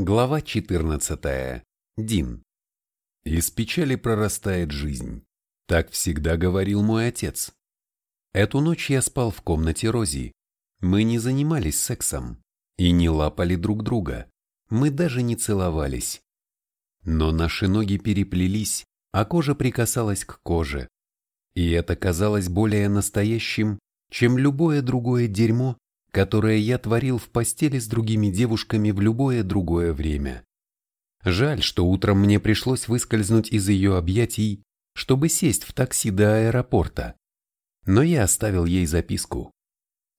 Глава 14. Дин. Из печали прорастает жизнь. Так всегда говорил мой отец. Эту ночь я спал в комнате Рози. Мы не занимались сексом и не лапали друг друга. Мы даже не целовались. Но наши ноги переплелись, а кожа прикасалась к коже. И это казалось более настоящим, чем любое другое дерьмо, которое я творил в постели с другими девушками в любое другое время. Жаль, что утром мне пришлось выскользнуть из ее объятий, чтобы сесть в такси до аэропорта. Но я оставил ей записку.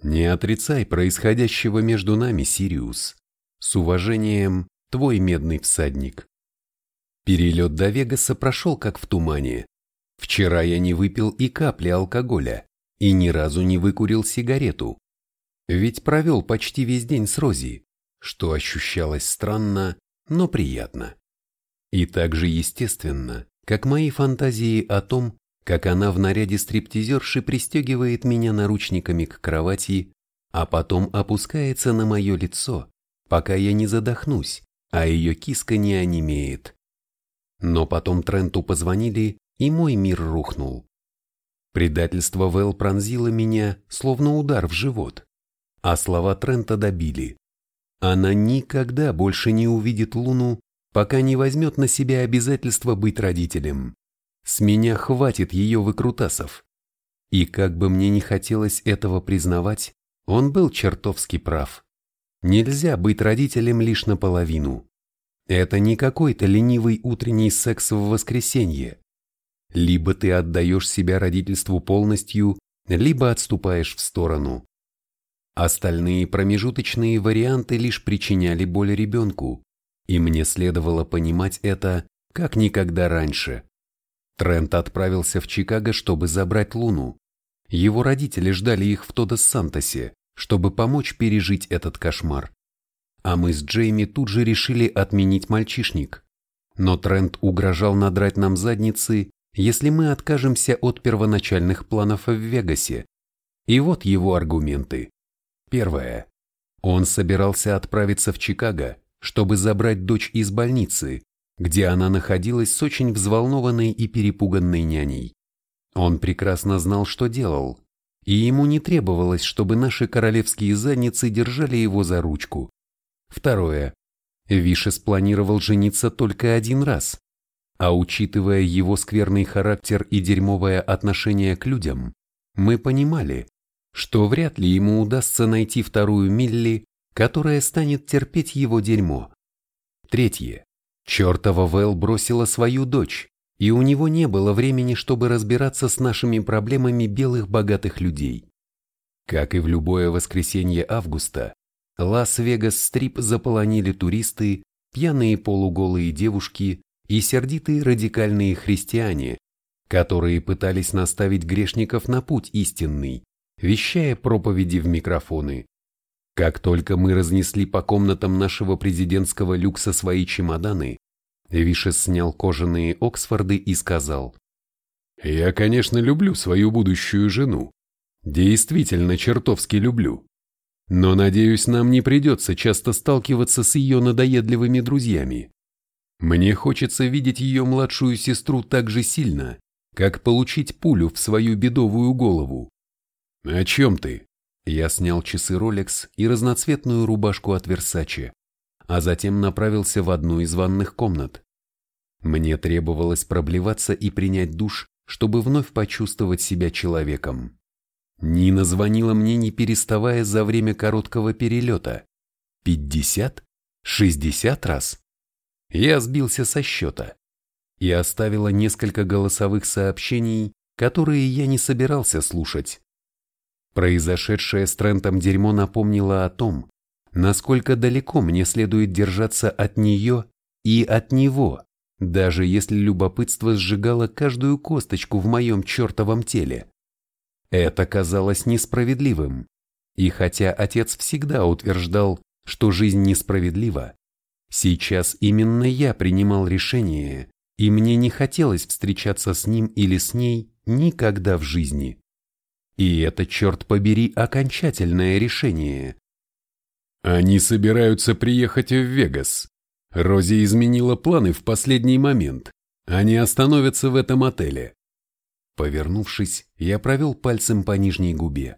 «Не отрицай происходящего между нами, Сириус. С уважением, твой медный всадник». Перелет до Вегаса прошел как в тумане. Вчера я не выпил и капли алкоголя и ни разу не выкурил сигарету. Ведь провел почти весь день с Рози, что ощущалось странно, но приятно. И так же естественно, как мои фантазии о том, как она в наряде стриптизерши пристегивает меня наручниками к кровати, а потом опускается на мое лицо, пока я не задохнусь, а ее киска не онемеет. Но потом Тренту позвонили, и мой мир рухнул. Предательство Вэл пронзило меня, словно удар в живот. А слова Трента добили. Она никогда больше не увидит Луну, пока не возьмет на себя обязательство быть родителем. С меня хватит ее выкрутасов. И как бы мне не хотелось этого признавать, он был чертовски прав. Нельзя быть родителем лишь наполовину. Это не какой-то ленивый утренний секс в воскресенье. Либо ты отдаешь себя родительству полностью, либо отступаешь в сторону. Остальные промежуточные варианты лишь причиняли боль ребенку, и мне следовало понимать это как никогда раньше. Трент отправился в Чикаго, чтобы забрать Луну. Его родители ждали их в Тодос-Сантосе, чтобы помочь пережить этот кошмар. А мы с Джейми тут же решили отменить мальчишник. Но Трент угрожал надрать нам задницы, если мы откажемся от первоначальных планов в Вегасе. И вот его аргументы. Первое. Он собирался отправиться в Чикаго, чтобы забрать дочь из больницы, где она находилась с очень взволнованной и перепуганной няней. Он прекрасно знал, что делал, и ему не требовалось, чтобы наши королевские задницы держали его за ручку. Второе. Више спланировал жениться только один раз, а учитывая его скверный характер и дерьмовое отношение к людям, мы понимали, что вряд ли ему удастся найти вторую Милли, которая станет терпеть его дерьмо. Третье. Чертова Вэл бросила свою дочь, и у него не было времени, чтобы разбираться с нашими проблемами белых богатых людей. Как и в любое воскресенье августа, Лас-Вегас-стрип заполонили туристы, пьяные полуголые девушки и сердитые радикальные христиане, которые пытались наставить грешников на путь истинный, вещая проповеди в микрофоны. Как только мы разнесли по комнатам нашего президентского люкса свои чемоданы, Вишес снял кожаные Оксфорды и сказал, «Я, конечно, люблю свою будущую жену. Действительно чертовски люблю. Но, надеюсь, нам не придется часто сталкиваться с ее надоедливыми друзьями. Мне хочется видеть ее младшую сестру так же сильно, как получить пулю в свою бедовую голову. «О чем ты?» Я снял часы Rolex и разноцветную рубашку от Versace, а затем направился в одну из ванных комнат. Мне требовалось проблеваться и принять душ, чтобы вновь почувствовать себя человеком. Нина звонила мне не переставая за время короткого перелета. Пятьдесят? Шестьдесят раз? Я сбился со счета и оставила несколько голосовых сообщений, которые я не собирался слушать. Произошедшее с Трентом дерьмо напомнило о том, насколько далеко мне следует держаться от нее и от него, даже если любопытство сжигало каждую косточку в моем чертовом теле. Это казалось несправедливым, и хотя отец всегда утверждал, что жизнь несправедлива, сейчас именно я принимал решение, и мне не хотелось встречаться с ним или с ней никогда в жизни. И это, черт побери, окончательное решение. Они собираются приехать в Вегас. Рози изменила планы в последний момент. Они остановятся в этом отеле. Повернувшись, я провел пальцем по нижней губе.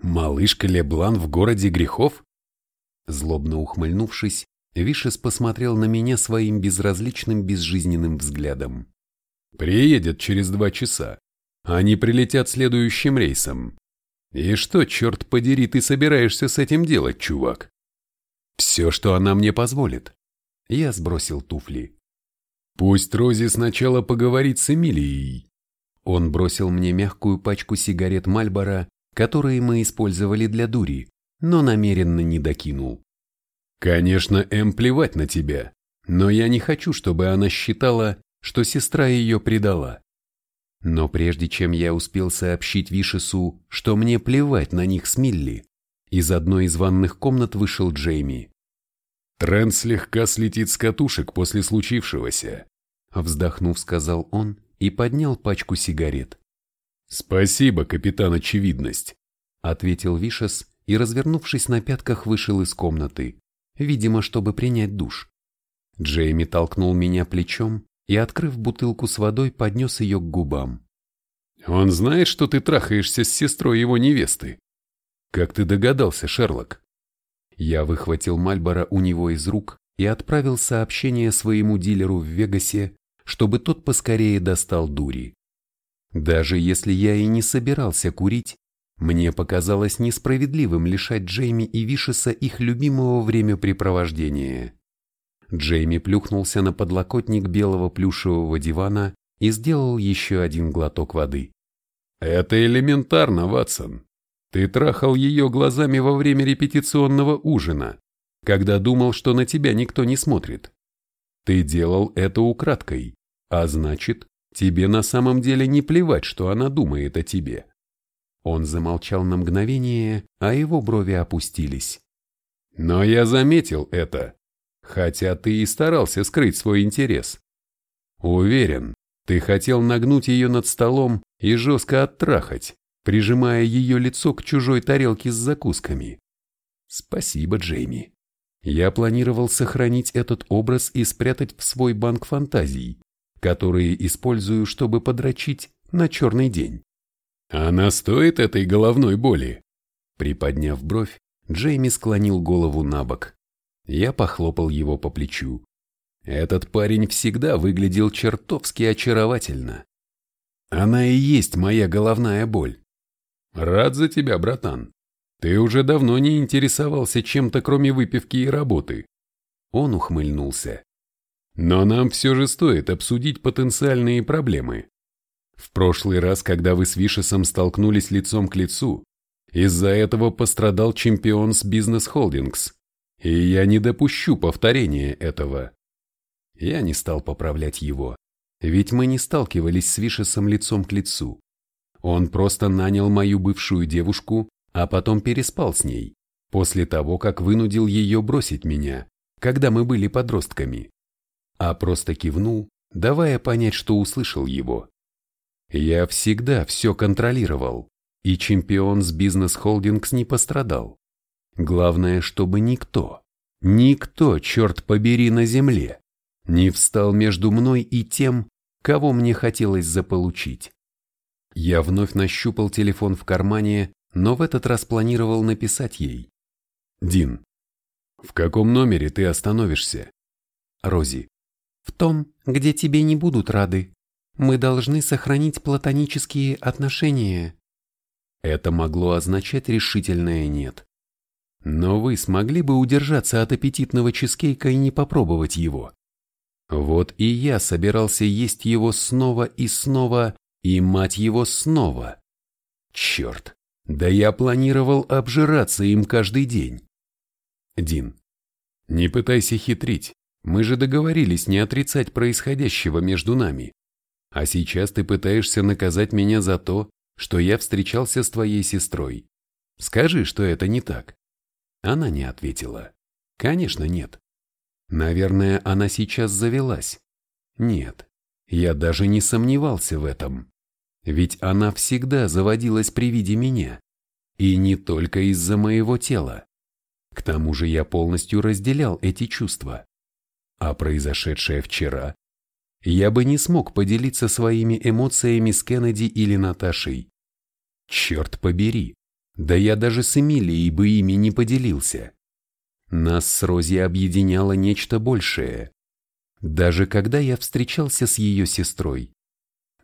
«Малышка Леблан в городе грехов?» Злобно ухмыльнувшись, Вишес посмотрел на меня своим безразличным безжизненным взглядом. «Приедет через два часа. Они прилетят следующим рейсом. И что, черт подери, ты собираешься с этим делать, чувак?» «Все, что она мне позволит». Я сбросил туфли. «Пусть Рози сначала поговорит с Эмилией. Он бросил мне мягкую пачку сигарет Мальбора, которые мы использовали для дури, но намеренно не докинул. «Конечно, Эм плевать на тебя, но я не хочу, чтобы она считала, что сестра ее предала». Но прежде чем я успел сообщить Вишесу, что мне плевать на них с Милли, из одной из ванных комнат вышел Джейми. «Трент слегка слетит с катушек после случившегося», вздохнув, сказал он и поднял пачку сигарет. «Спасибо, капитан Очевидность», — ответил Вишес и, развернувшись на пятках, вышел из комнаты, видимо, чтобы принять душ. Джейми толкнул меня плечом и, открыв бутылку с водой, поднес ее к губам. «Он знает, что ты трахаешься с сестрой его невесты?» «Как ты догадался, Шерлок?» Я выхватил Мальбора у него из рук и отправил сообщение своему дилеру в Вегасе, чтобы тот поскорее достал дури. Даже если я и не собирался курить, мне показалось несправедливым лишать Джейми и Вишеса их любимого времяпрепровождения. Джейми плюхнулся на подлокотник белого плюшевого дивана и сделал еще один глоток воды. «Это элементарно, Ватсон. Ты трахал ее глазами во время репетиционного ужина, когда думал, что на тебя никто не смотрит. Ты делал это украдкой, а значит, тебе на самом деле не плевать, что она думает о тебе. Он замолчал на мгновение, а его брови опустились. Но я заметил это, хотя ты и старался скрыть свой интерес. Уверен, ты хотел нагнуть ее над столом и жестко оттрахать, прижимая ее лицо к чужой тарелке с закусками. Спасибо, Джейми. Я планировал сохранить этот образ и спрятать в свой банк фантазий, которые использую, чтобы подрочить на черный день. Она стоит этой головной боли? Приподняв бровь, Джейми склонил голову на бок. Я похлопал его по плечу. Этот парень всегда выглядел чертовски очаровательно. Она и есть моя головная боль. Рад за тебя, братан. Ты уже давно не интересовался чем-то, кроме выпивки и работы. Он ухмыльнулся. Но нам все же стоит обсудить потенциальные проблемы. В прошлый раз, когда вы с Вишесом столкнулись лицом к лицу, из-за этого пострадал чемпион с Бизнес Холдингс, и я не допущу повторения этого. Я не стал поправлять его, ведь мы не сталкивались с Вишесом лицом к лицу. Он просто нанял мою бывшую девушку а потом переспал с ней, после того, как вынудил ее бросить меня, когда мы были подростками. А просто кивнул, давая понять, что услышал его. Я всегда все контролировал, и чемпион с Бизнес Холдингс не пострадал. Главное, чтобы никто, никто, черт побери, на земле, не встал между мной и тем, кого мне хотелось заполучить. Я вновь нащупал телефон в кармане но в этот раз планировал написать ей. «Дин, в каком номере ты остановишься?» Рози. «В том, где тебе не будут рады. Мы должны сохранить платонические отношения». Это могло означать решительное «нет». Но вы смогли бы удержаться от аппетитного чизкейка и не попробовать его. Вот и я собирался есть его снова и снова, и мать его снова. Черт, да я планировал обжираться им каждый день. Дин, не пытайся хитрить. Мы же договорились не отрицать происходящего между нами. А сейчас ты пытаешься наказать меня за то, что я встречался с твоей сестрой. Скажи, что это не так. Она не ответила. Конечно, нет. Наверное, она сейчас завелась. Нет, я даже не сомневался в этом. Ведь она всегда заводилась при виде меня. И не только из-за моего тела. К тому же я полностью разделял эти чувства. А произошедшее вчера? Я бы не смог поделиться своими эмоциями с Кеннеди или Наташей. Черт побери, да я даже с Эмилией бы ими не поделился. Нас с Рози объединяло нечто большее. Даже когда я встречался с ее сестрой.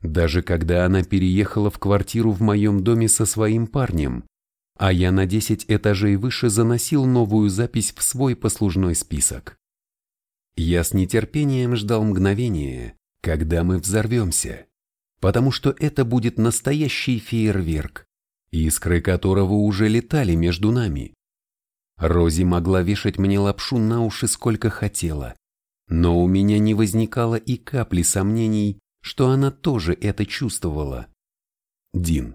Даже когда она переехала в квартиру в моем доме со своим парнем, а я на 10 этажей выше заносил новую запись в свой послужной список. Я с нетерпением ждал мгновения, когда мы взорвемся, потому что это будет настоящий фейерверк, искры которого уже летали между нами. Рози могла вешать мне лапшу на уши сколько хотела, но у меня не возникало и капли сомнений, что она тоже это чувствовала. Дин,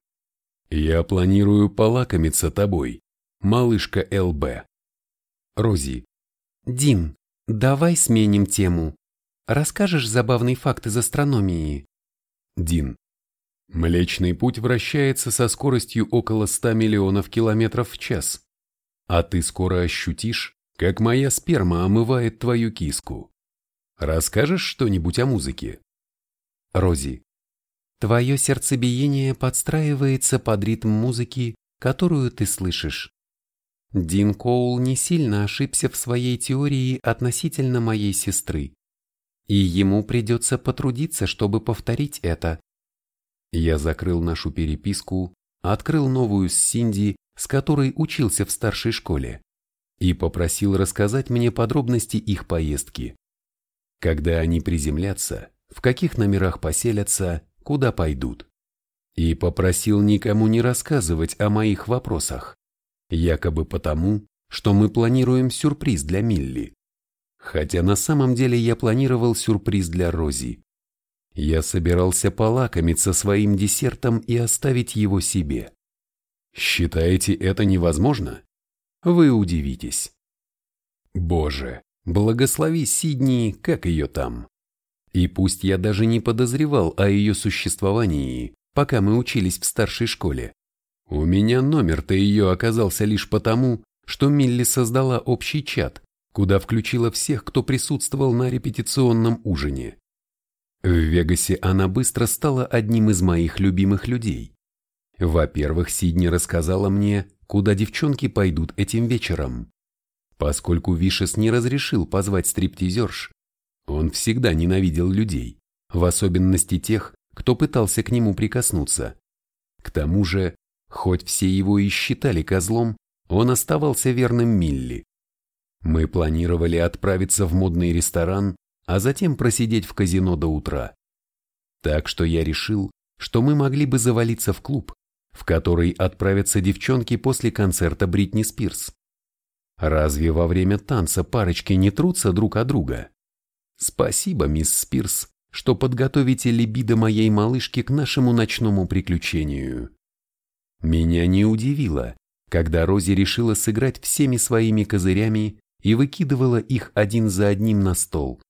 я планирую полакомиться тобой, малышка ЛБ. Рози. Дин, давай сменим тему. Расскажешь забавный факт из астрономии? Дин. Млечный путь вращается со скоростью около 100 миллионов километров в час. А ты скоро ощутишь, как моя сперма омывает твою киску. Расскажешь что-нибудь о музыке? Рози. Твое сердцебиение подстраивается под ритм музыки, которую ты слышишь. Дин Коул не сильно ошибся в своей теории относительно моей сестры. И ему придется потрудиться, чтобы повторить это. Я закрыл нашу переписку, открыл новую с Синди, с которой учился в старшей школе, и попросил рассказать мне подробности их поездки. Когда они приземлятся, в каких номерах поселятся, куда пойдут. И попросил никому не рассказывать о моих вопросах, якобы потому, что мы планируем сюрприз для Милли. Хотя на самом деле я планировал сюрприз для Рози. Я собирался полакомиться своим десертом и оставить его себе. Считаете это невозможно? Вы удивитесь. Боже, благослови Сидни, как ее там. И пусть я даже не подозревал о ее существовании, пока мы учились в старшей школе. У меня номер-то ее оказался лишь потому, что Милли создала общий чат, куда включила всех, кто присутствовал на репетиционном ужине. В Вегасе она быстро стала одним из моих любимых людей. Во-первых, Сидни рассказала мне, куда девчонки пойдут этим вечером. Поскольку Вишес не разрешил позвать стриптизерш, он всегда ненавидел людей, в особенности тех, кто пытался к нему прикоснуться. К тому же, хоть все его и считали козлом, он оставался верным Милли. Мы планировали отправиться в модный ресторан, а затем просидеть в казино до утра. Так что я решил, что мы могли бы завалиться в клуб, в который отправятся девчонки после концерта Бритни Спирс. Разве во время танца парочки не трутся друг о друга? Спасибо, мисс Спирс, что подготовите либидо моей малышки к нашему ночному приключению. Меня не удивило, когда Рози решила сыграть всеми своими козырями и выкидывала их один за одним на стол.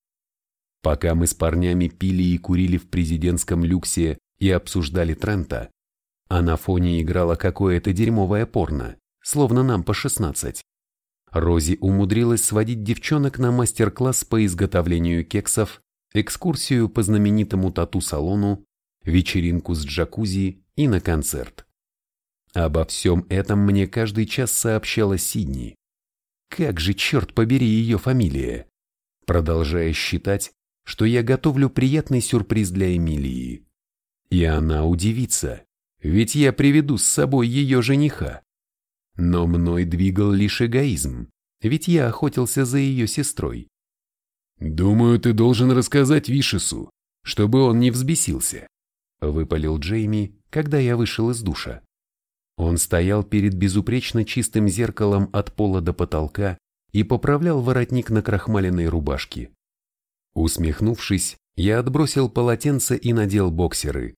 Пока мы с парнями пили и курили в президентском люксе и обсуждали Трента, а на фоне играла какое-то дерьмовое порно, словно нам по 16. Рози умудрилась сводить девчонок на мастер-класс по изготовлению кексов, экскурсию по знаменитому тату-салону, вечеринку с джакузи и на концерт. Обо всем этом мне каждый час сообщала Сидни. Как же, черт побери, ее фамилия? Продолжая считать, что я готовлю приятный сюрприз для Эмилии. И она удивится, ведь я приведу с собой ее жениха. Но мной двигал лишь эгоизм, ведь я охотился за ее сестрой. «Думаю, ты должен рассказать Вишесу, чтобы он не взбесился», — выпалил Джейми, когда я вышел из душа. Он стоял перед безупречно чистым зеркалом от пола до потолка и поправлял воротник на крахмаленной рубашке. Усмехнувшись, я отбросил полотенце и надел боксеры.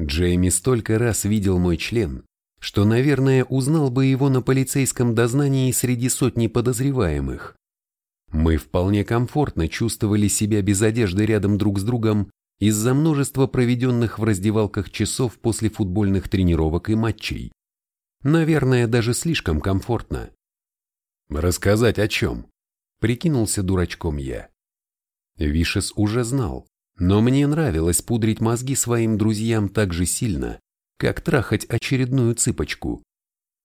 Джейми столько раз видел мой член, что, наверное, узнал бы его на полицейском дознании среди сотни подозреваемых. Мы вполне комфортно чувствовали себя без одежды рядом друг с другом из-за множества проведенных в раздевалках часов после футбольных тренировок и матчей. Наверное, даже слишком комфортно. «Рассказать о чем?» – прикинулся дурачком я. Вишес уже знал, но мне нравилось пудрить мозги своим друзьям так же сильно, как трахать очередную цыпочку.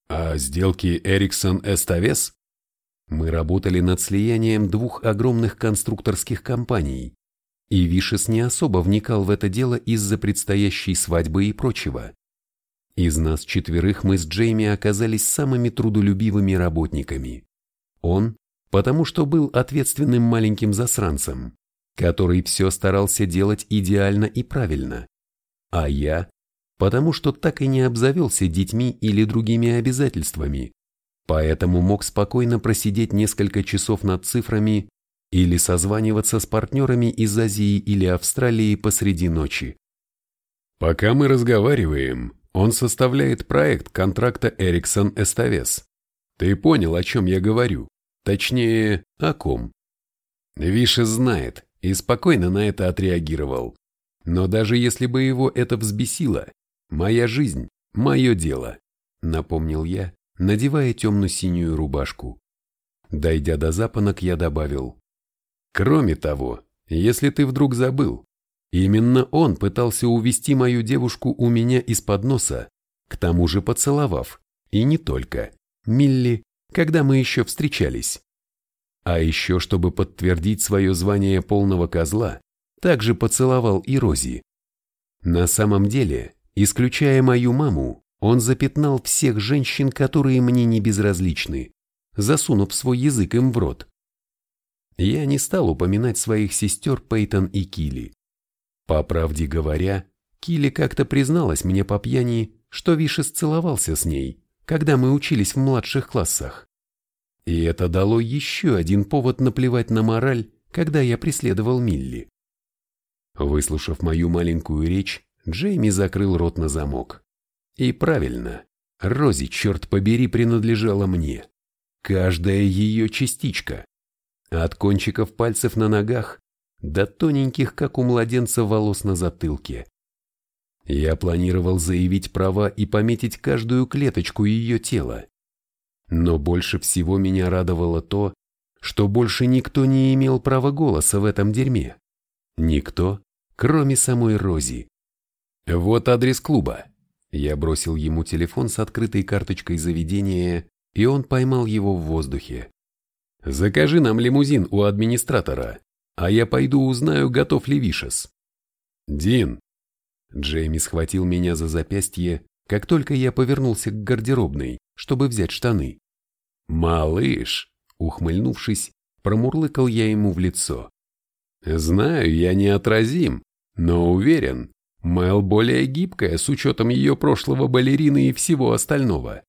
А сделки Эриксон Эставес? Мы работали над слиянием двух огромных конструкторских компаний, и Вишес не особо вникал в это дело из-за предстоящей свадьбы и прочего. Из нас четверых мы с Джейми оказались самыми трудолюбивыми работниками. Он, потому что был ответственным маленьким засранцем, который все старался делать идеально и правильно, а я, потому что так и не обзавелся детьми или другими обязательствами, поэтому мог спокойно просидеть несколько часов над цифрами или созваниваться с партнерами из Азии или Австралии посреди ночи. Пока мы разговариваем, он составляет проект контракта Ericsson Эставес. Ты понял, о чем я говорю? Точнее, о ком? Виша знает и спокойно на это отреагировал. Но даже если бы его это взбесило, моя жизнь – мое дело, напомнил я, надевая темно-синюю рубашку. Дойдя до запонок, я добавил. Кроме того, если ты вдруг забыл, именно он пытался увести мою девушку у меня из-под носа, к тому же поцеловав, и не только, Милли, когда мы еще встречались. А еще, чтобы подтвердить свое звание полного козла, также поцеловал и Рози. На самом деле, исключая мою маму, он запятнал всех женщин, которые мне не безразличны, засунув свой язык им в рот. Я не стал упоминать своих сестер Пейтон и Килли. По правде говоря, Килли как-то призналась мне по пьяни, что Вишес целовался с ней, когда мы учились в младших классах. И это дало еще один повод наплевать на мораль, когда я преследовал Милли. Выслушав мою маленькую речь, Джейми закрыл рот на замок. И правильно, Рози, черт побери, принадлежала мне. Каждая ее частичка от кончиков пальцев на ногах до тоненьких, как у младенца, волос на затылке. Я планировал заявить права и пометить каждую клеточку ее тела. Но больше всего меня радовало то, что больше никто не имел права голоса в этом дерьме. Никто, кроме самой Рози. Вот адрес клуба. Я бросил ему телефон с открытой карточкой заведения, и он поймал его в воздухе. Закажи нам лимузин у администратора, а я пойду узнаю, готов ли Вишес. Дин. Джейми схватил меня за запястье, как только я повернулся к гардеробной, чтобы взять штаны. Малыш, ухмыльнувшись, промурлыкал я ему в лицо. Знаю, я неотразим, но уверен, Мэл более гибкая с учетом ее прошлого балерины и всего остального.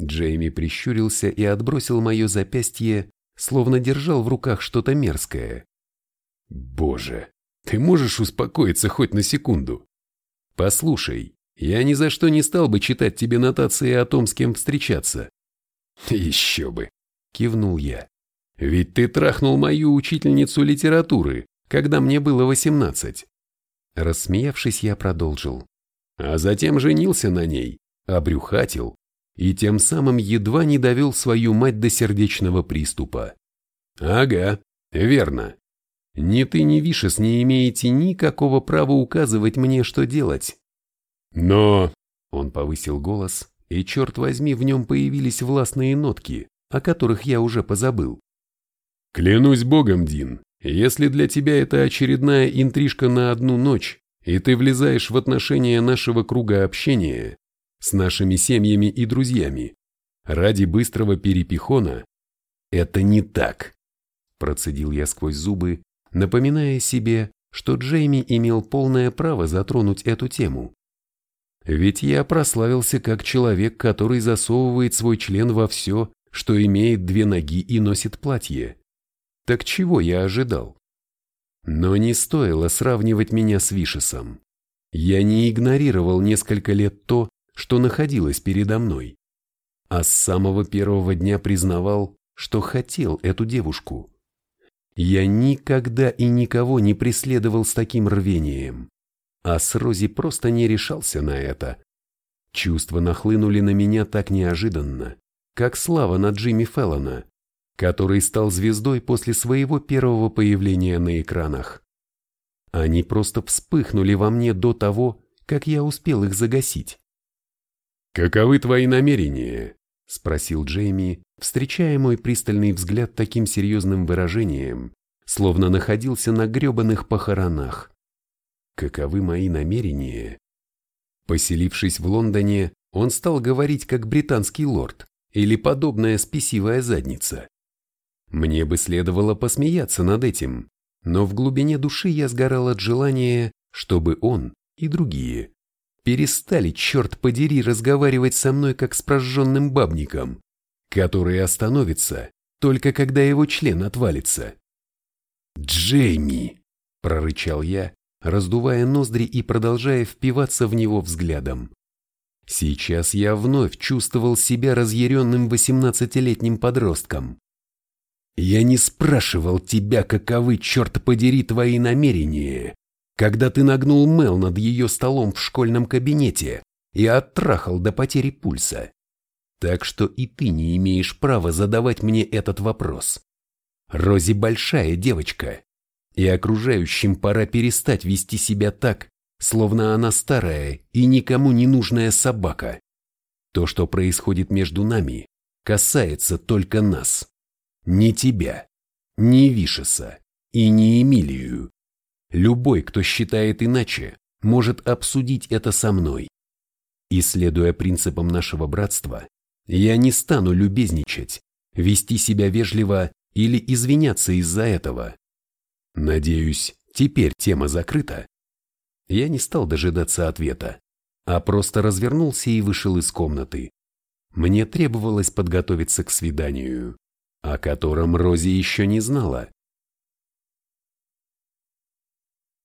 Джейми прищурился и отбросил мое запястье, словно держал в руках что-то мерзкое. «Боже, ты можешь успокоиться хоть на секунду? Послушай, я ни за что не стал бы читать тебе нотации о том, с кем встречаться». «Еще бы!» – кивнул я. «Ведь ты трахнул мою учительницу литературы, когда мне было восемнадцать». Рассмеявшись, я продолжил. А затем женился на ней, обрюхатил, и тем самым едва не довел свою мать до сердечного приступа. Ага, верно. Ни ты, ни Вишес не имеете никакого права указывать мне, что делать. Но... Он повысил голос, и, черт возьми, в нем появились властные нотки, о которых я уже позабыл. Клянусь богом, Дин, если для тебя это очередная интрижка на одну ночь, и ты влезаешь в отношения нашего круга общения, с нашими семьями и друзьями, ради быстрого перепихона, это не так. Процедил я сквозь зубы, напоминая себе, что Джейми имел полное право затронуть эту тему. Ведь я прославился как человек, который засовывает свой член во все, что имеет две ноги и носит платье. Так чего я ожидал? Но не стоило сравнивать меня с Вишесом. Я не игнорировал несколько лет то, что находилось передо мной. А с самого первого дня признавал, что хотел эту девушку. Я никогда и никого не преследовал с таким рвением, а с Рози просто не решался на это. Чувства нахлынули на меня так неожиданно, как слава на Джимми Феллона, который стал звездой после своего первого появления на экранах. Они просто вспыхнули во мне до того, как я успел их загасить. «Каковы твои намерения?» – спросил Джейми, встречая мой пристальный взгляд таким серьезным выражением, словно находился на гребаных похоронах. Каковы мои намерения? Поселившись в Лондоне, он стал говорить как британский лорд или подобная спесивая задница. Мне бы следовало посмеяться над этим, но в глубине души я сгорал от желания, чтобы он и другие перестали, черт подери, разговаривать со мной как с прожженным бабником, который остановится только когда его член отвалится. «Джейми!» – прорычал я, раздувая ноздри и продолжая впиваться в него взглядом. Сейчас я вновь чувствовал себя разъяренным восемнадцатилетним подростком. Я не спрашивал тебя, каковы, черт подери, твои намерения, когда ты нагнул Мел над ее столом в школьном кабинете и оттрахал до потери пульса. Так что и ты не имеешь права задавать мне этот вопрос. Рози большая девочка, и окружающим пора перестать вести себя так, словно она старая и никому не нужная собака. То, что происходит между нами, касается только нас. Не тебя, не Вишеса и не Эмилию. Любой, кто считает иначе, может обсудить это со мной. И следуя принципам нашего братства, я не стану любезничать, вести себя вежливо или извиняться из-за этого. Надеюсь, теперь тема закрыта. Я не стал дожидаться ответа, а просто развернулся и вышел из комнаты. Мне требовалось подготовиться к свиданию, о котором Рози еще не знала.